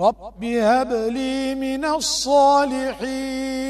رب هب لي من الصالحين.